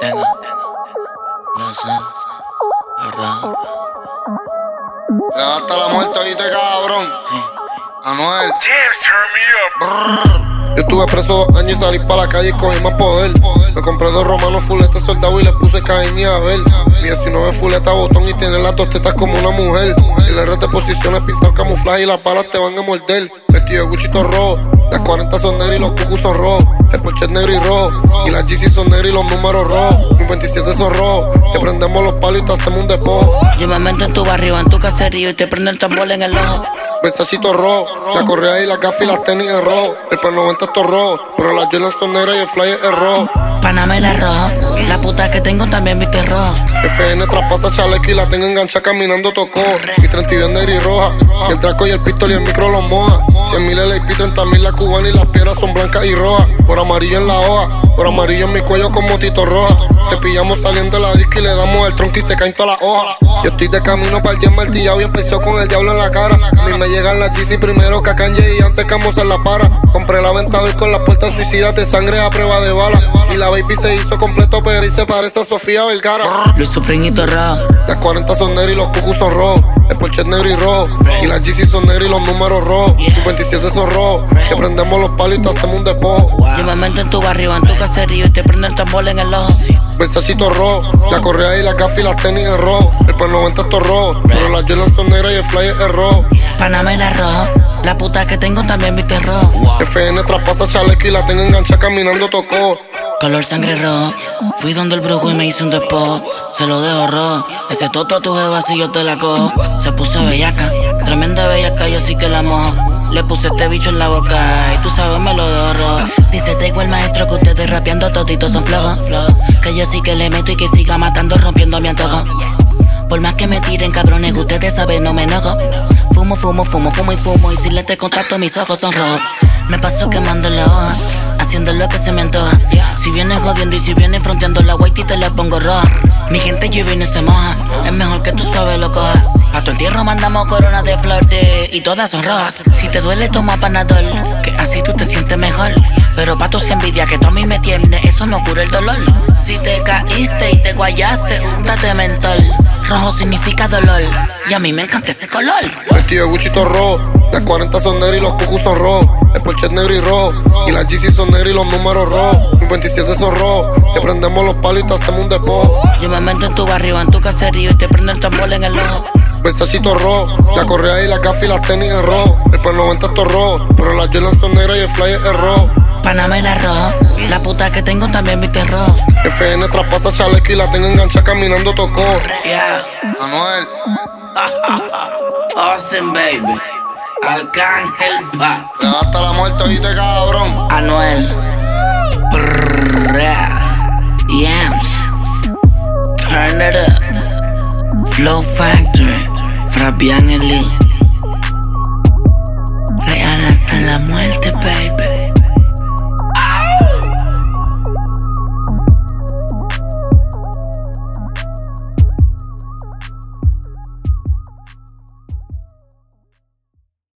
Tengo. Arra. hasta la muerte, oíste, cabrón. Sí. Anuel. Brrr. Yo estuve preso dos años y salí para la calle y cogí más poder. Me compré dos romanos fuletes soldados y les puse Caín y Abel. Mi 19 fuleta botón y tiene las dos tetas como una mujer. El R de posiciones pintado camuflaje y las balas te van a morder. Vestido de guchito rojo, las 40 son negras y los cucus son rojos. El Porsche es negro y rojo, y las GC son negras y los números rojos. Mis 27 son rojos, te prendemos los te hacemos un depot. Yo me meto en tu barrio, en tu caserío y te prendo el tambor en el ojo. Besacito rojo, la correa y la gafas y las tenis en rojo. El pan 90 es todo rojo, pero las Jordans son negras y el flyer es rojo. Panamera rojo, la puta que tengo también viste rojo. FN traspasa chaleco y la tengo enganchada caminando tocó. Mi 32 negra y roja, y el traco y el pistol y el micro los moja. 100 mil el IP, 30 mil la cubana y las piedras son blancas y rojas. Por amarillo en la hoja, por amarillo en mi cuello como Tito Roja. Te pillamos saliendo de la disco y le damos el tronco y se caen todas las hojas. Yo estoy de camino para el gym martillado y empezó con el diablo en la cara. Ni me llegan las GC primero que a Kanye y antes que en la para. Compré la y con las puertas suicidas de sangre a prueba de bala. Y la baby se hizo completo pero y se parece a Sofía Vergara. Luis Suprinito rojo. Las 40 son negras y los cucus son rojos. Porsche es negro y rojo. Y las GC son negras y los números rojos. Los 27 son rojos. Te prendemos los palos y te hacemos un depot. Yo me meto en tu barrio, en tu caserío y te prendo el tambor en el ojo. Besacito rojo, la correa y la gafas y las tenis en rojo. El pan 90 es rojo, pero las Jordans son negras y el flyer es rojo. Panamera rojo, la puta que tengo también viste rojo. FN traspasa chaleco y la tengo enganchada caminando tocó. Color sangre rojo, fui donde el brujo y me hice un depot. Se lo dejo rojo, ese toto a tu jeva si yo te la cojo. Se puso bellaca, tremenda bellaca, yo sí que la mojo. Le puse este bicho en la boca y tú sabes me lo dejo rojo. Dice tengo el maestro que ustedes rapeando toditos son flojos. Que yo sí que le meto y que siga matando rompiendo mi antojo. Por más que me tiren cabrones, ustedes saben no me enojo. Fumo, fumo, fumo, fumo y fumo y si le te contacto mis ojos son rojos. Me paso quemando la hoja, haciendo lo que se me antoja. Si vienes jodiendo y si vienes fronteando la white y te la pongo roja. Mi gente llueve y no se moja, es mejor que tú sabes lo cojas. A tu entierro mandamos coronas de flores y todas son rojas. Si te duele, toma panadol, que así tú te sientes mejor. Pero pa' tus envidia que tú a mí me tienes, eso no cura el dolor. Si te caíste y te guayaste, úntate mentol. Rojo significa dolor, y a mí me encanta ese color. Vestido de guchito rojo, las 40 son negras y los cucus son rojos. El Porsche es negro y rojo, y las GC son negras y los números rojos. Mis 27 son rojos, te prendemos los palos y te hacemos un depot. Yo me meto en tu barrio, en tu caserío y te prendo el tambor en el ojo. Besacito rojo, la correa y la gafas y las tenis en rojo. El pan 90 es rojo, pero las Jordans son negras y el flyer es rojo. Panamera rojo, la puta que tengo también viste rojo. FN traspasa chaleco y la tengo enganchada caminando tocó. Yeah, Anuel, awesome baby. Arcángel pa. hasta la muerte, oíste, cabrón. Anuel. Yams. Turn it up. Flow Factory. Fabián Eli. Real hasta la muerte, baby.